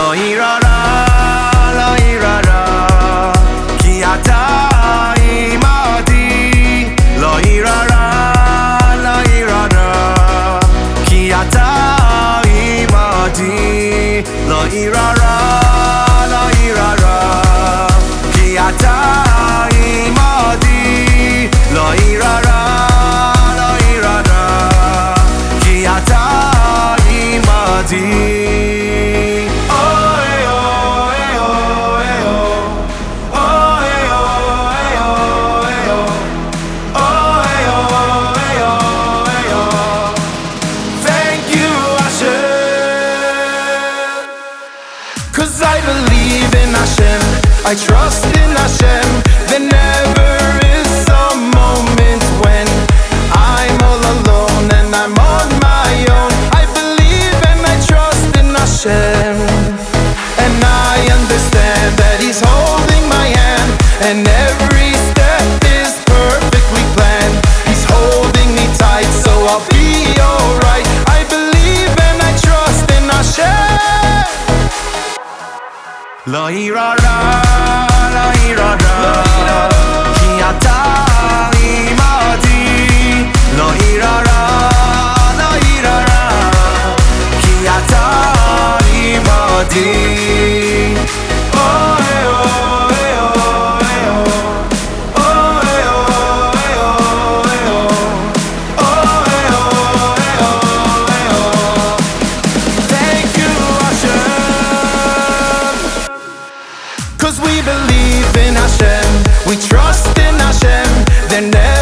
ロイララロイララ。消えたいマディロイララロイララ。消えたいマディロイララロイララ。消えたいマディロイララロイララ。消えたいマディ I believe in Hashem, I trust in Hashem. here are we believe in Hashem, we trust in Hashem. There never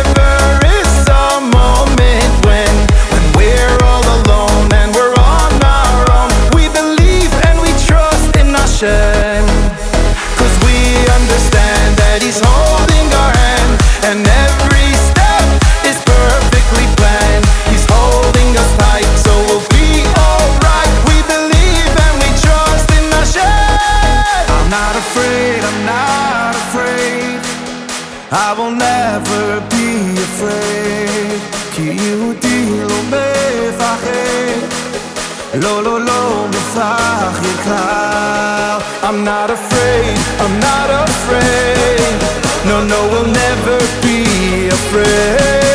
I will never be afraid. כי יהודי לא מפחד. לא, לא, לא מפחד כלל. I'm not afraid, I'm not afraid. No, no, we'll never be afraid.